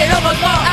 que no volvó